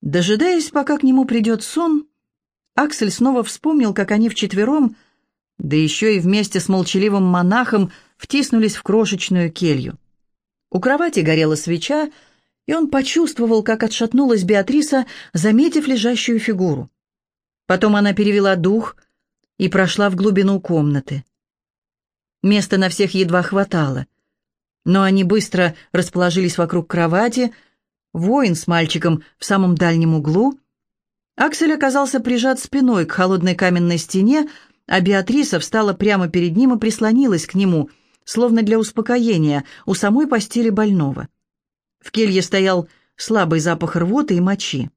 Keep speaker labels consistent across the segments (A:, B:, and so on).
A: Дожидаясь, пока к нему придет сон, Аксель снова вспомнил, как они вчетвером, да еще и вместе с молчаливым монахом, втиснулись в крошечную келью. У кровати горела свеча, и он почувствовал, как отшатнулась Беатриса, заметив лежащую фигуру. Потом она перевела дух и прошла в глубину комнаты. Места на всех едва хватало, но они быстро расположились вокруг кровати, воин с мальчиком в самом дальнем углу. Аксель оказался прижат спиной к холодной каменной стене, а Беатриса встала прямо перед ним и прислонилась к нему, словно для успокоения, у самой постели больного. В келье стоял слабый запах рвоты и мочи.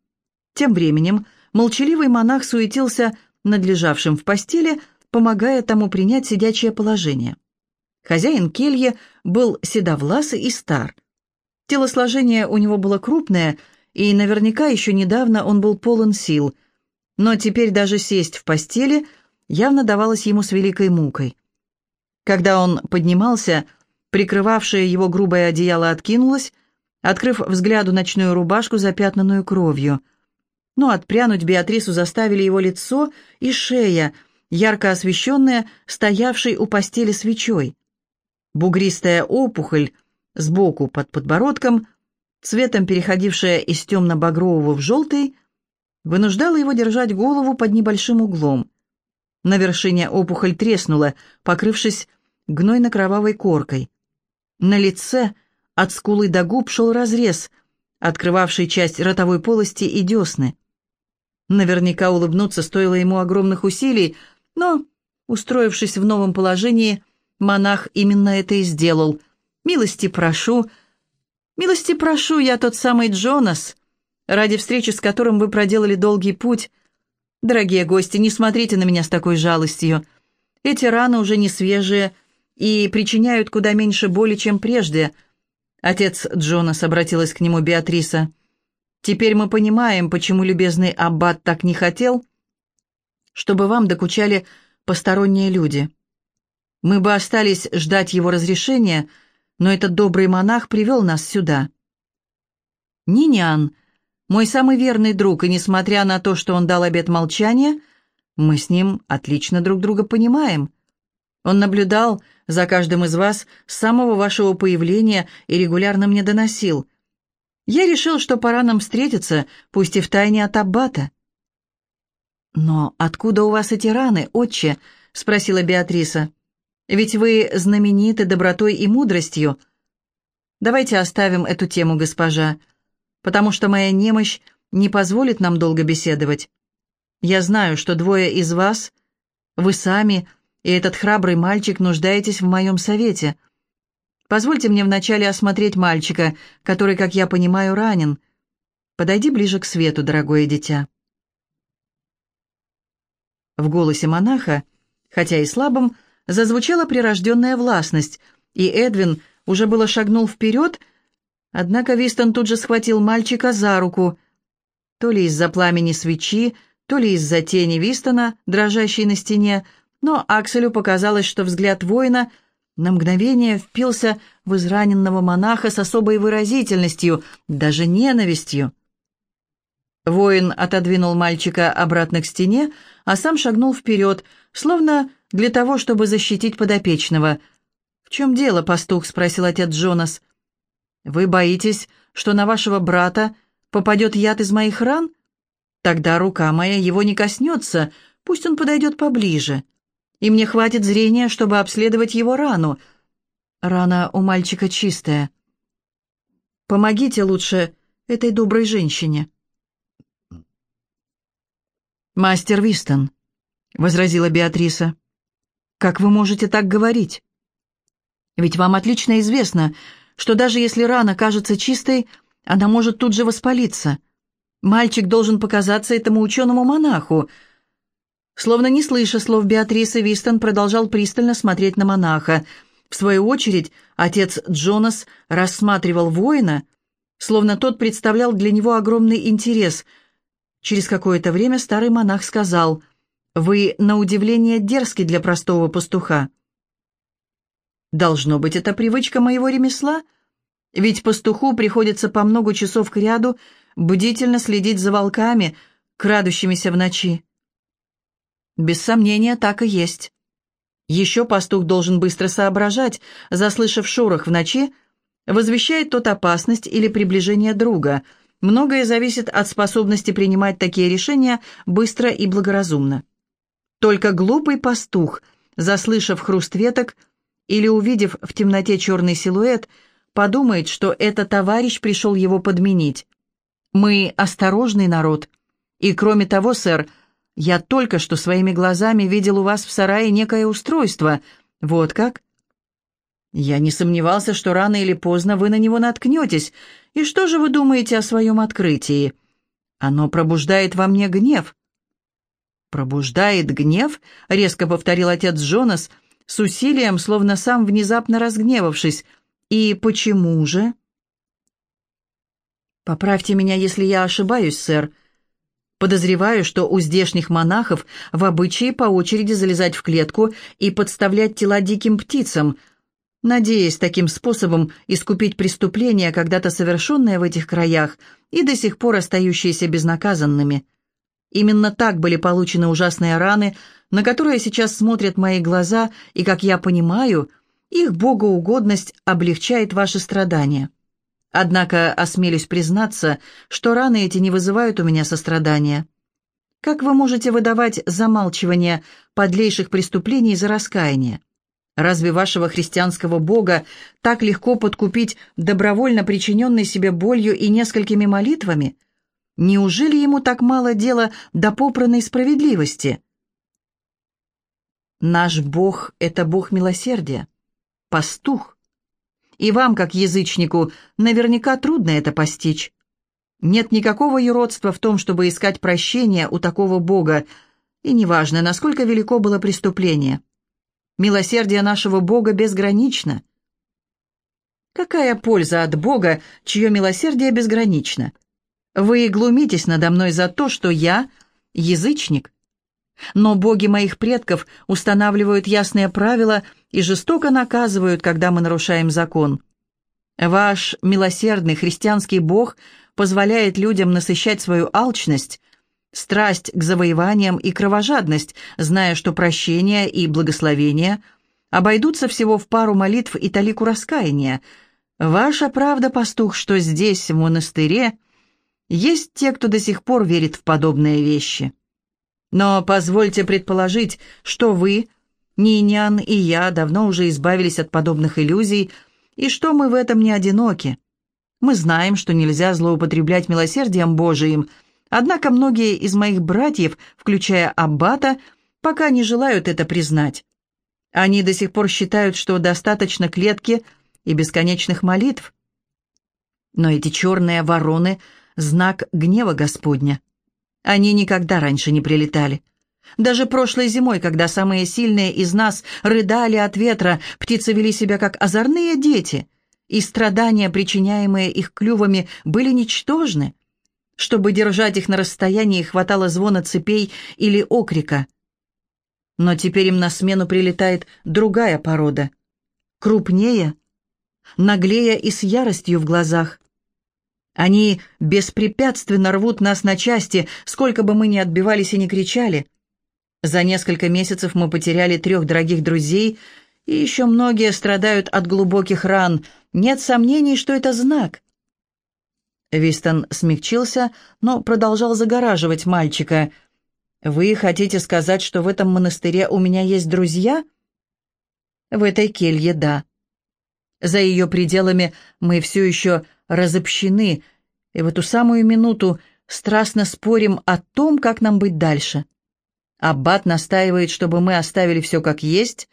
A: Тем временем молчаливый монах суетился над лежавшим в постели, помогая тому принять сидячее положение. Хозяин кельи был седовласый и стар. Телосложение у него было крупное, и наверняка еще недавно он был полон сил, но теперь даже сесть в постели явно давалось ему с великой мукой. Когда он поднимался, прикрывавшее его грубое одеяло откинулось, открыв взгляду ночную рубашку, запятнанную кровью. Но отпрянуть Беатрису заставили его лицо и шея, ярко освещенная, стоявшей у постели свечой. Бугристая опухоль сбоку под подбородком, цветом переходившая из темно-багрового в желтый, вынуждала его держать голову под небольшим углом. На вершине опухоль треснула, покрывшись гнойно-кровавой коркой. На лице от скулы до губ шел разрез, открывавший часть ротовой полости и десны. Наверняка улыбнуться стоило ему огромных усилий, но, устроившись в новом положении, монах именно это и сделал. «Милости прошу, милости прошу, я тот самый Джонас, ради встречи с которым вы проделали долгий путь. Дорогие гости, не смотрите на меня с такой жалостью. Эти раны уже не свежие и причиняют куда меньше боли, чем прежде. Отец Джонас обратилась к нему Беатриса. «Теперь мы понимаем, почему любезный аббат так не хотел, чтобы вам докучали посторонние люди. Мы бы остались ждать его разрешения, но этот добрый монах привел нас сюда». Нинян, мой самый верный друг, и несмотря на то, что он дал обет молчания, мы с ним отлично друг друга понимаем. Он наблюдал за каждым из вас с самого вашего появления и регулярно мне доносил. Я решил, что пора нам встретиться, пусть и в тайне от Аббата». «Но откуда у вас эти раны, отче?» — спросила Беатриса. «Ведь вы знамениты добротой и мудростью. Давайте оставим эту тему, госпожа, потому что моя немощь не позволит нам долго беседовать. Я знаю, что двое из вас, вы сами — и этот храбрый мальчик нуждаетесь в моем совете. Позвольте мне вначале осмотреть мальчика, который, как я понимаю, ранен. Подойди ближе к свету, дорогое дитя». В голосе монаха, хотя и слабым, зазвучала прирожденная властность, и Эдвин уже было шагнул вперед, однако Вистон тут же схватил мальчика за руку, то ли из-за пламени свечи, то ли из-за тени Вистона, дрожащей на стене, но Акселю показалось, что взгляд воина на мгновение впился в израненного монаха с особой выразительностью, даже ненавистью. Воин отодвинул мальчика обратно к стене, а сам шагнул вперед, словно для того, чтобы защитить подопечного. «В чем дело, пастух?» — спросил отец Джонас. «Вы боитесь, что на вашего брата попадет яд из моих ран? Тогда рука моя его не коснется, пусть он подойдет поближе и мне хватит зрения, чтобы обследовать его рану. Рана у мальчика чистая. Помогите лучше этой доброй женщине. «Мастер Вистон», — возразила Беатриса, — «как вы можете так говорить? Ведь вам отлично известно, что даже если рана кажется чистой, она может тут же воспалиться. Мальчик должен показаться этому ученому монаху, Словно не слыша слов Беатрисы, Вистон продолжал пристально смотреть на монаха. В свою очередь, отец Джонас рассматривал воина, словно тот представлял для него огромный интерес. Через какое-то время старый монах сказал, «Вы, на удивление, дерзки для простого пастуха». «Должно быть, это привычка моего ремесла, ведь пастуху приходится по много часов к ряду бдительно следить за волками, крадущимися в ночи. Без сомнения, так и есть. Еще пастух должен быстро соображать, заслышав шорох в ночи, возвещает тот опасность или приближение друга. Многое зависит от способности принимать такие решения быстро и благоразумно. Только глупый пастух, заслышав хруст веток или увидев в темноте черный силуэт, подумает, что это товарищ пришел его подменить. Мы осторожный народ. И кроме того, сэр, я только что своими глазами видел у вас в сарае некое устройство. Вот как? Я не сомневался, что рано или поздно вы на него наткнетесь. И что же вы думаете о своем открытии? Оно пробуждает во мне гнев. «Пробуждает гнев?» — резко повторил отец Джонас, с усилием, словно сам внезапно разгневавшись. «И почему же?» «Поправьте меня, если я ошибаюсь, сэр. Подозреваю, что у здешних монахов в обычае по очереди залезать в клетку и подставлять тела диким птицам, надеясь таким способом искупить преступления, когда-то совершенные в этих краях и до сих пор остающиеся безнаказанными. Именно так были получены ужасные раны, на которые сейчас смотрят мои глаза, и, как я понимаю, их богоугодность облегчает ваши страдания. Однако осмелюсь признаться, что раны эти не вызывают у меня сострадания. Как вы можете выдавать замалчивание подлейших преступлений за раскаяние? Разве вашего христианского Бога так легко подкупить добровольно причиненной себе болью и несколькими молитвами? Неужели ему так мало дела до попранной справедливости? Наш Бог — это Бог милосердия, пастух, и вам, как язычнику, наверняка трудно это постичь. Нет никакого юродства в том, чтобы искать прощения у такого Бога, и неважно, насколько велико было преступление. Милосердие нашего Бога безгранично. Какая польза от Бога, чье милосердие безгранично? Вы глумитесь надо мной за то, что я язычник. Но боги моих предков устанавливают ясные правила и жестоко наказывают, когда мы нарушаем закон. Ваш милосердный христианский бог позволяет людям насыщать свою алчность, страсть к завоеваниям и кровожадность, зная, что прощение и благословение обойдутся всего в пару молитв и талику раскаяния. Ваша правда, пастух, что здесь, в монастыре, есть те, кто до сих пор верит в подобные вещи. Но позвольте предположить, что вы, Нинян и я давно уже избавились от подобных иллюзий, и что мы в этом не одиноки. Мы знаем, что нельзя злоупотреблять милосердием Божиим, однако многие из моих братьев, включая Аббата, пока не желают это признать. Они до сих пор считают, что достаточно клетки и бесконечных молитв. Но эти черные вороны — знак гнева Господня. Они никогда раньше не прилетали. Даже прошлой зимой, когда самые сильные из нас рыдали от ветра, птицы вели себя как озорные дети, и страдания, причиняемые их клювами, были ничтожны. Чтобы держать их на расстоянии, хватало звона цепей или окрика. Но теперь им на смену прилетает другая порода. Крупнее, наглее и с яростью в глазах. Они беспрепятственно рвут нас на части, сколько бы мы ни отбивались и ни кричали. За несколько месяцев мы потеряли трех дорогих друзей, и еще многие страдают от глубоких ран. Нет сомнений, что это знак. Вистон смягчился, но продолжал загораживать мальчика. «Вы хотите сказать, что в этом монастыре у меня есть друзья?» «В этой келье, да. За ее пределами мы все еще разобщены, и в эту самую минуту страстно спорим о том, как нам быть дальше. Аббат настаивает, чтобы мы оставили все как есть,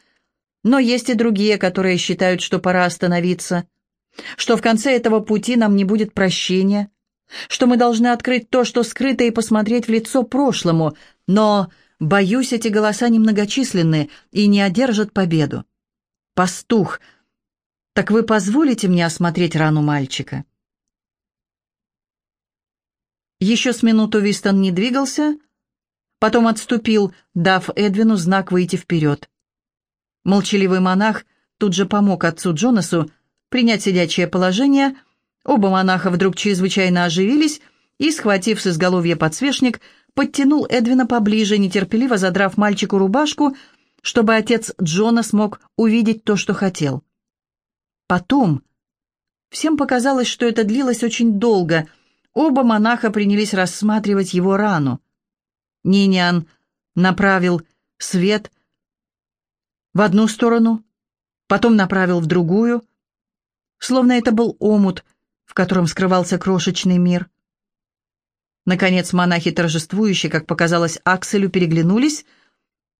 A: но есть и другие, которые считают, что пора остановиться, что в конце этого пути нам не будет прощения, что мы должны открыть то, что скрыто, и посмотреть в лицо прошлому, но, боюсь, эти голоса немногочисленны и не одержат победу. Пастух — так вы позволите мне осмотреть рану мальчика?» Еще с минуту Вистон не двигался, потом отступил, дав Эдвину знак выйти вперед. Молчаливый монах тут же помог отцу Джонасу принять сидячее положение. Оба монаха вдруг чрезвычайно оживились и, схватив с изголовья подсвечник, подтянул Эдвина поближе, нетерпеливо задрав мальчику рубашку, чтобы отец Джона смог увидеть то, что хотел. Потом... Всем показалось, что это длилось очень долго. Оба монаха принялись рассматривать его рану. Ниниан направил свет в одну сторону, потом направил в другую, словно это был омут, в котором скрывался крошечный мир. Наконец монахи торжествующе, как показалось Акселю, переглянулись,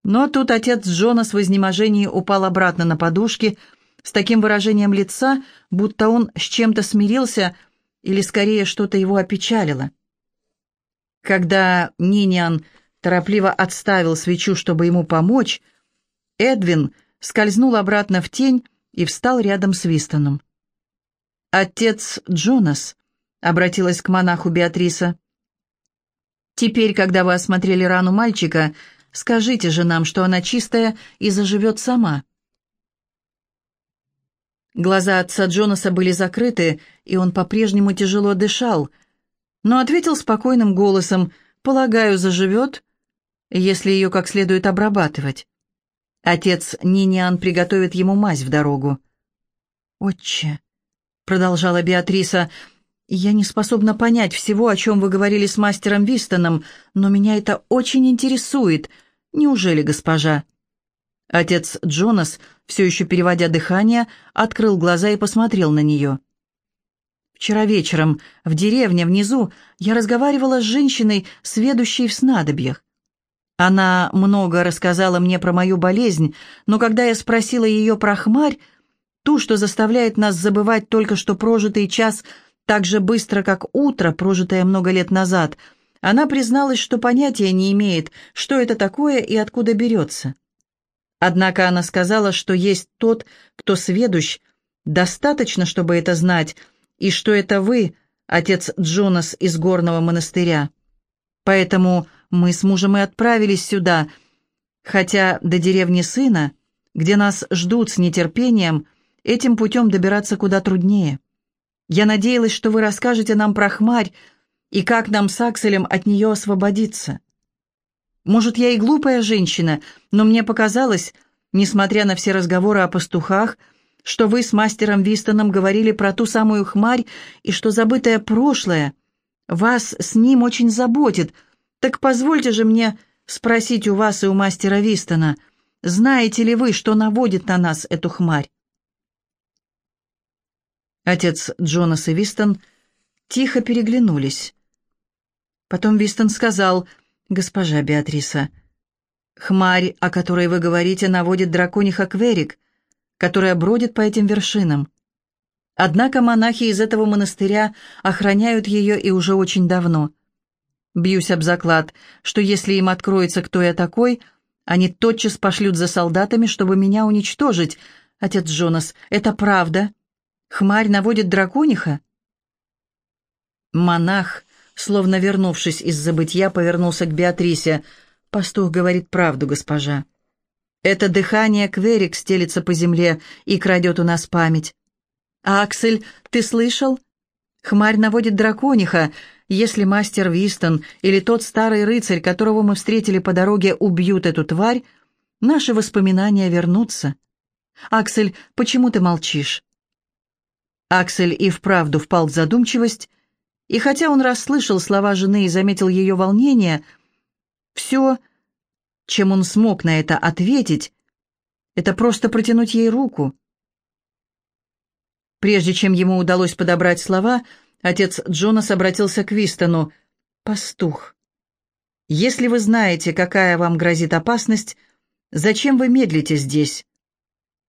A: но тут отец Джонас в изнеможении упал обратно на подушки с таким выражением лица, будто он с чем-то смирился или скорее что-то его опечалило. Когда Ниниан торопливо отставил свечу, чтобы ему помочь, Эдвин скользнул обратно в тень и встал рядом с Вистоном. «Отец Джонас», — обратилась к монаху Беатриса, — «теперь, когда вы осмотрели рану мальчика, скажите же нам, что она чистая и заживет сама». Глаза отца Джонаса были закрыты, и он по-прежнему тяжело дышал, но ответил спокойным голосом, «Полагаю, заживет, если ее как следует обрабатывать. Отец Ниниан приготовит ему мазь в дорогу». «Отче», — продолжала Беатриса, — «я не способна понять всего, о чем вы говорили с мастером Вистоном, но меня это очень интересует. Неужели, госпожа?» Отец Джонас, все еще переводя дыхание, открыл глаза и посмотрел на нее. «Вчера вечером в деревне внизу я разговаривала с женщиной, сведущей в снадобьях. Она много рассказала мне про мою болезнь, но когда я спросила ее про хмарь, ту, что заставляет нас забывать только что прожитый час так же быстро, как утро, прожитое много лет назад, она призналась, что понятия не имеет, что это такое и откуда берется. Однако она сказала, что есть тот, кто сведущ, достаточно, чтобы это знать, и что это вы, отец Джонас из горного монастыря. Поэтому мы с мужем и отправились сюда, хотя до деревни сына, где нас ждут с нетерпением, этим путем добираться куда труднее. Я надеялась, что вы расскажете нам про хмарь и как нам с Акселем от нее освободиться. Может, я и глупая женщина, но мне показалось, несмотря на все разговоры о пастухах, что вы с мастером Вистоном говорили про ту самую хмарь и что забытое прошлое вас с ним очень заботит — так позвольте же мне спросить у вас и у мастера Вистона, знаете ли вы, что наводит на нас эту хмарь?» Отец Джонас и Вистон тихо переглянулись. Потом Вистон сказал, «Госпожа Беатриса, хмарь, о которой вы говорите, наводит дракониха Кверик, которая бродит по этим вершинам. Однако монахи из этого монастыря охраняют ее и уже очень давно. Бьюсь об заклад, что если им откроется, кто я такой, они тотчас пошлют за солдатами, чтобы меня уничтожить. Отец Джонас, это правда? Хмарь наводит дракониха?» Монах, словно вернувшись из забытья, повернулся к Беатрисе. «Пастух говорит правду, госпожа. Это дыхание Кверик стелится по земле и крадет у нас память. Аксель, ты слышал? Хмарь наводит дракониха. Если мастер Вистон или тот старый рыцарь, которого мы встретили по дороге, убьют эту тварь, наши воспоминания вернутся. Аксель, почему ты молчишь? Аксель и вправду впал в задумчивость, и хотя он расслышал слова жены и заметил ее волнение, все, чем он смог на это ответить, это просто протянуть ей руку. Прежде чем ему удалось подобрать слова, Отец Джонас обратился к Вистону. «Пастух, если вы знаете, какая вам грозит опасность, зачем вы медлите здесь?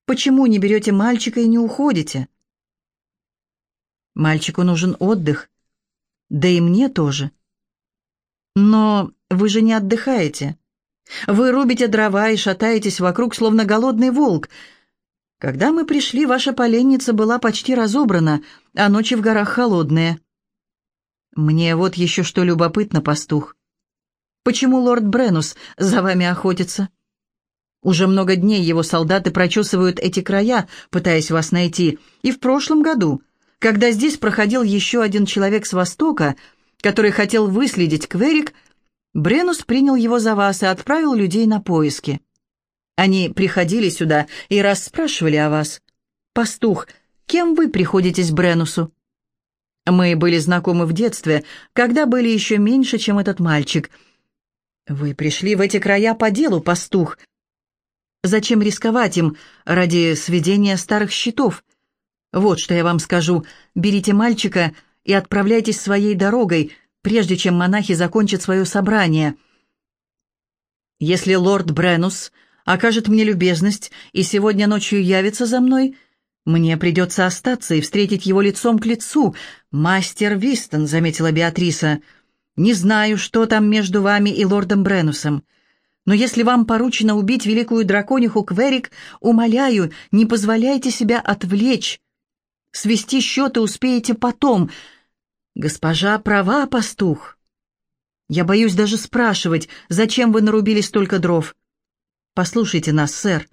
A: Почему не берете мальчика и не уходите?» «Мальчику нужен отдых. Да и мне тоже. Но вы же не отдыхаете. Вы рубите дрова и шатаетесь вокруг, словно голодный волк. Когда мы пришли, ваша поленница была почти разобрана, а ночи в горах холодные. Мне вот еще что любопытно, пастух. Почему лорд Бренус за вами охотится? Уже много дней его солдаты прочесывают эти края, пытаясь вас найти. И в прошлом году, когда здесь проходил еще один человек с востока, который хотел выследить Кверик, Бренус принял его за вас и отправил людей на поиски. Они приходили сюда и расспрашивали о вас. Пастух, кем вы приходитесь Бренусу? Мы были знакомы в детстве, когда были еще меньше, чем этот мальчик. Вы пришли в эти края по делу, пастух. Зачем рисковать им ради сведения старых счетов? Вот что я вам скажу. Берите мальчика и отправляйтесь своей дорогой, прежде чем монахи закончат свое собрание. Если лорд Бренус окажет мне любезность и сегодня ночью явится за мной, мне придется остаться и встретить его лицом к лицу. Мастер Вистон, — заметила Беатриса, — не знаю, что там между вами и лордом Бренусом. Но если вам поручено убить великую дракониху Кверик, умоляю, не позволяйте себя отвлечь. Свести счеты успеете потом. Госпожа права, пастух. Я боюсь даже спрашивать, зачем вы нарубили столько дров. Послушайте нас, сэр.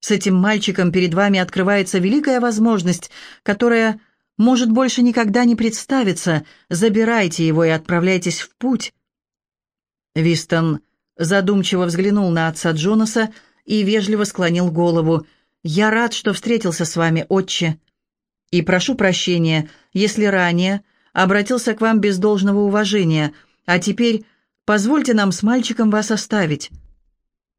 A: С этим мальчиком перед вами открывается великая возможность, которая может больше никогда не представиться. Забирайте его и отправляйтесь в путь. Вистон задумчиво взглянул на отца Джонаса и вежливо склонил голову. «Я рад, что встретился с вами, отче, и прошу прощения, если ранее обратился к вам без должного уважения, а теперь позвольте нам с мальчиком вас оставить.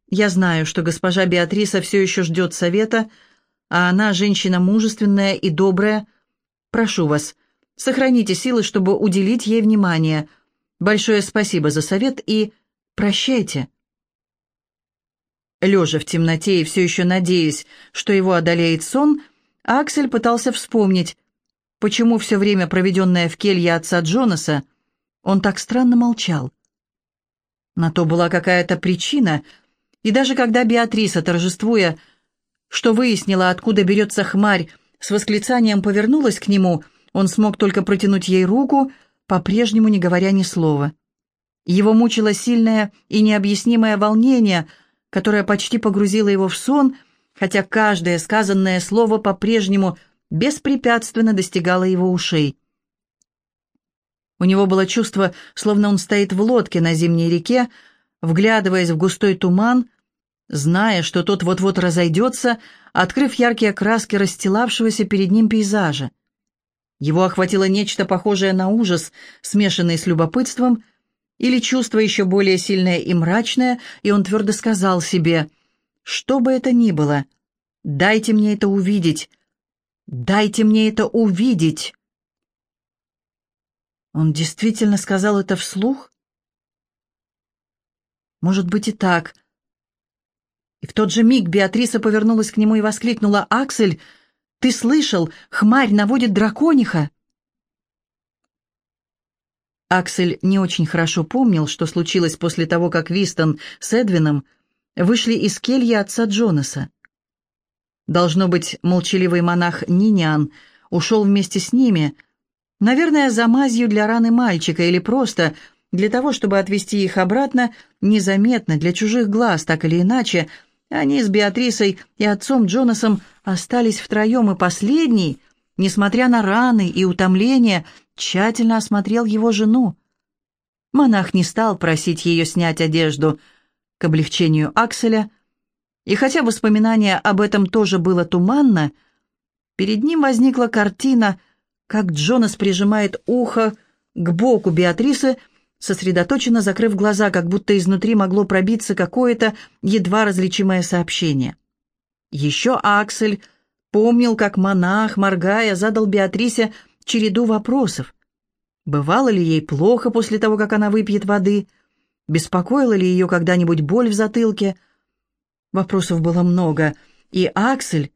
A: Я знаю, что госпожа Беатриса все еще ждет совета, а она женщина мужественная и добрая. Прошу вас, сохраните силы, чтобы уделить ей внимание. Большое спасибо за совет и Прощайте». Лежа в темноте и все еще надеясь, что его одолеет сон, Аксель пытался вспомнить, почему все время, проведенное в келье отца Джонаса, он так странно молчал. На то была какая-то причина, и даже когда Беатриса, торжествуя, что выяснила, откуда берется хмарь, с восклицанием повернулась к нему, он смог только протянуть ей руку, по-прежнему не говоря ни слова. Его мучило сильное и необъяснимое волнение, которое почти погрузило его в сон, хотя каждое сказанное слово по-прежнему беспрепятственно достигало его ушей. У него было чувство, словно он стоит в лодке на зимней реке, вглядываясь в густой туман, зная, что тот вот-вот разойдется, открыв яркие краски расстилавшегося перед ним пейзажа. Его охватило нечто похожее на ужас, смешанный с любопытством — или чувство еще более сильное и мрачное, и он твердо сказал себе, «Что бы это ни было, дайте мне это увидеть, дайте мне это увидеть». Он действительно сказал это вслух? Может быть и так. И в тот же миг Беатриса повернулась к нему и воскликнула, «Аксель, ты слышал, хмарь наводит дракониха!» Аксель не очень хорошо помнил, что случилось после того, как Вистон с Эдвином вышли из кельи отца Джонаса. Должно быть, молчаливый монах Нинян ушел вместе с ними, наверное, за мазью для раны мальчика или просто для того, чтобы отвести их обратно незаметно для чужих глаз, так или иначе, они с Беатрисой и отцом Джонасом остались втроем, и последний, несмотря на раны и утомление, тщательно осмотрел его жену. Монах не стал просить ее снять одежду к облегчению Акселя, и хотя воспоминание об этом тоже было туманно, перед ним возникла картина, как Джонас прижимает ухо к боку Беатрисы, сосредоточенно закрыв глаза, как будто изнутри могло пробиться какое-то едва различимое сообщение. Еще Аксель помнил, как монах, моргая, задал Беатрисе череду вопросов. Бывало ли ей плохо после того, как она выпьет воды? Беспокоила ли ее когда-нибудь боль в затылке? Вопросов было много, и Аксель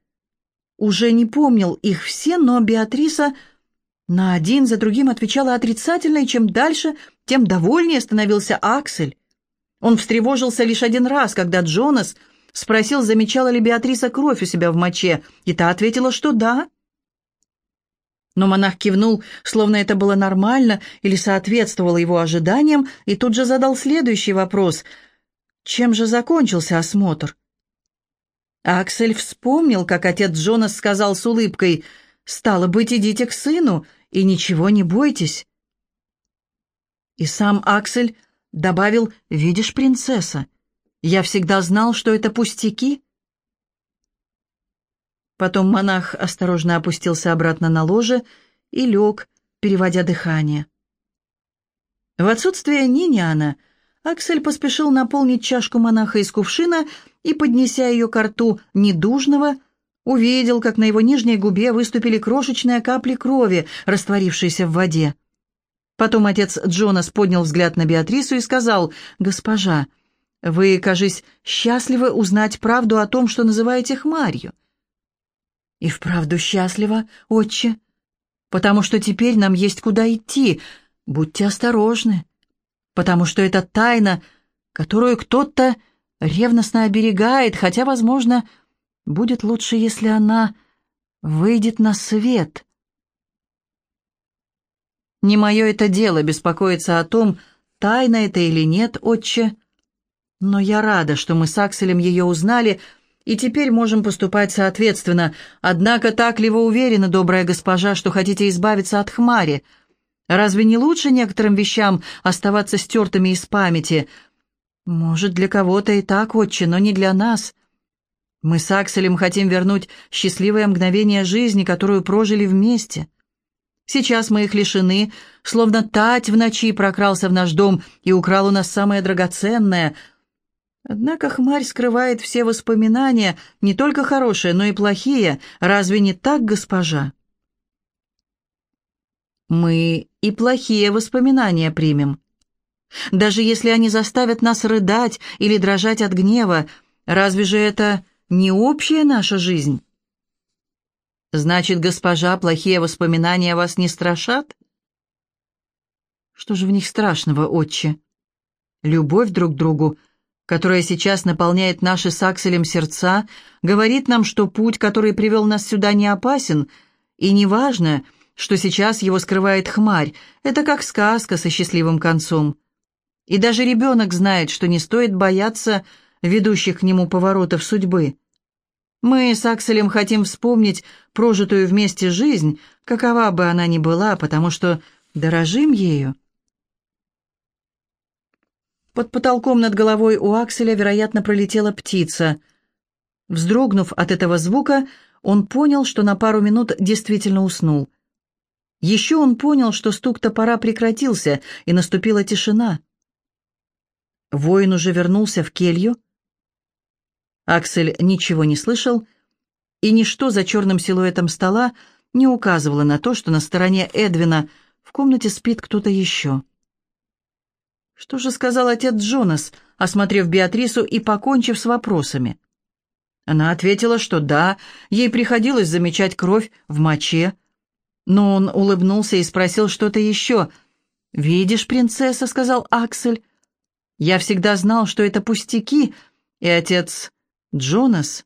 A: уже не помнил их все, но Беатриса на один за другим отвечала отрицательно, и чем дальше, тем довольнее становился Аксель. Он встревожился лишь один раз, когда Джонас спросил, замечала ли Беатриса кровь у себя в моче, и та ответила, что да. Но монах кивнул, словно это было нормально или соответствовало его ожиданиям, и тут же задал следующий вопрос. Чем же закончился осмотр? Аксель вспомнил, как отец Джонас сказал с улыбкой, «Стало быть, идите к сыну и ничего не бойтесь». И сам Аксель добавил «Видишь, принцесса, я всегда знал, что это пустяки». Потом монах осторожно опустился обратно на ложе и лег, переводя дыхание. В отсутствие Ниниана Аксель поспешил наполнить чашку монаха из кувшина и, поднеся ее к рту недужного, увидел, как на его нижней губе выступили крошечные капли крови, растворившиеся в воде. Потом отец Джонас поднял взгляд на Беатрису и сказал, «Госпожа, вы, кажись, счастливы узнать правду о том, что называете хмарью». «И вправду счастлива, отче, потому что теперь нам есть куда идти. Будьте осторожны, потому что это тайна, которую кто-то ревностно оберегает, хотя, возможно, будет лучше, если она выйдет на свет». Не мое это дело беспокоиться о том, тайна это или нет, отче. Но я рада, что мы с Акселем ее узнали, и теперь можем поступать соответственно. Однако так ли вы уверены, добрая госпожа, что хотите избавиться от хмари? Разве не лучше некоторым вещам оставаться стертыми из памяти? Может, для кого-то и так, отче, но не для нас. Мы с Акселем хотим вернуть счастливое мгновение жизни, которую прожили вместе. Сейчас мы их лишены, словно тать в ночи прокрался в наш дом и украл у нас самое драгоценное. Однако хмарь скрывает все воспоминания, не только хорошие, но и плохие. Разве не так, госпожа? Мы и плохие воспоминания примем. Даже если они заставят нас рыдать или дрожать от гнева, разве же это не общая наша жизнь? Значит, госпожа, плохие воспоминания вас не страшат? Что же в них страшного, отче? Любовь друг к другу, которая сейчас наполняет наши с Акселем сердца, говорит нам, что путь, который привел нас сюда, не опасен, и не важно, что сейчас его скрывает хмарь. Это как сказка со счастливым концом. И даже ребенок знает, что не стоит бояться ведущих к нему поворотов судьбы. Мы с Акселем хотим вспомнить прожитую вместе жизнь, какова бы она ни была, потому что дорожим ею. Под потолком над головой у Акселя, вероятно, пролетела птица. Вздрогнув от этого звука, он понял, что на пару минут действительно уснул. Еще он понял, что стук топора прекратился, и наступила тишина. Воин уже вернулся в келью, Аксель ничего не слышал, и ничто за черным силуэтом стола не указывало на то, что на стороне Эдвина в комнате спит кто-то еще. Что же сказал отец Джонас, осмотрев Беатрису и покончив с вопросами? Она ответила, что да, ей приходилось замечать кровь в моче, но он улыбнулся и спросил что-то еще. «Видишь, принцесса», — сказал Аксель, — «я всегда знал, что это пустяки», и отец Джонас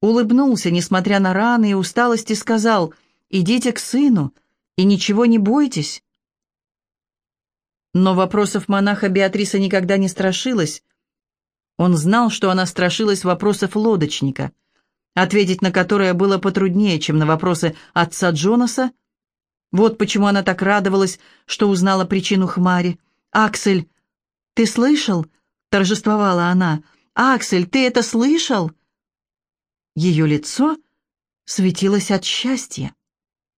A: улыбнулся, несмотря на раны и усталость, и сказал, «Идите к сыну и ничего не бойтесь». Но вопросов монаха Беатриса никогда не страшилась. Он знал, что она страшилась вопросов лодочника, ответить на которые было потруднее, чем на вопросы отца Джонаса. Вот почему она так радовалась, что узнала причину хмари. «Аксель, ты слышал?» — торжествовала она. «Аксель, ты это слышал?» Ее лицо светилось от счастья.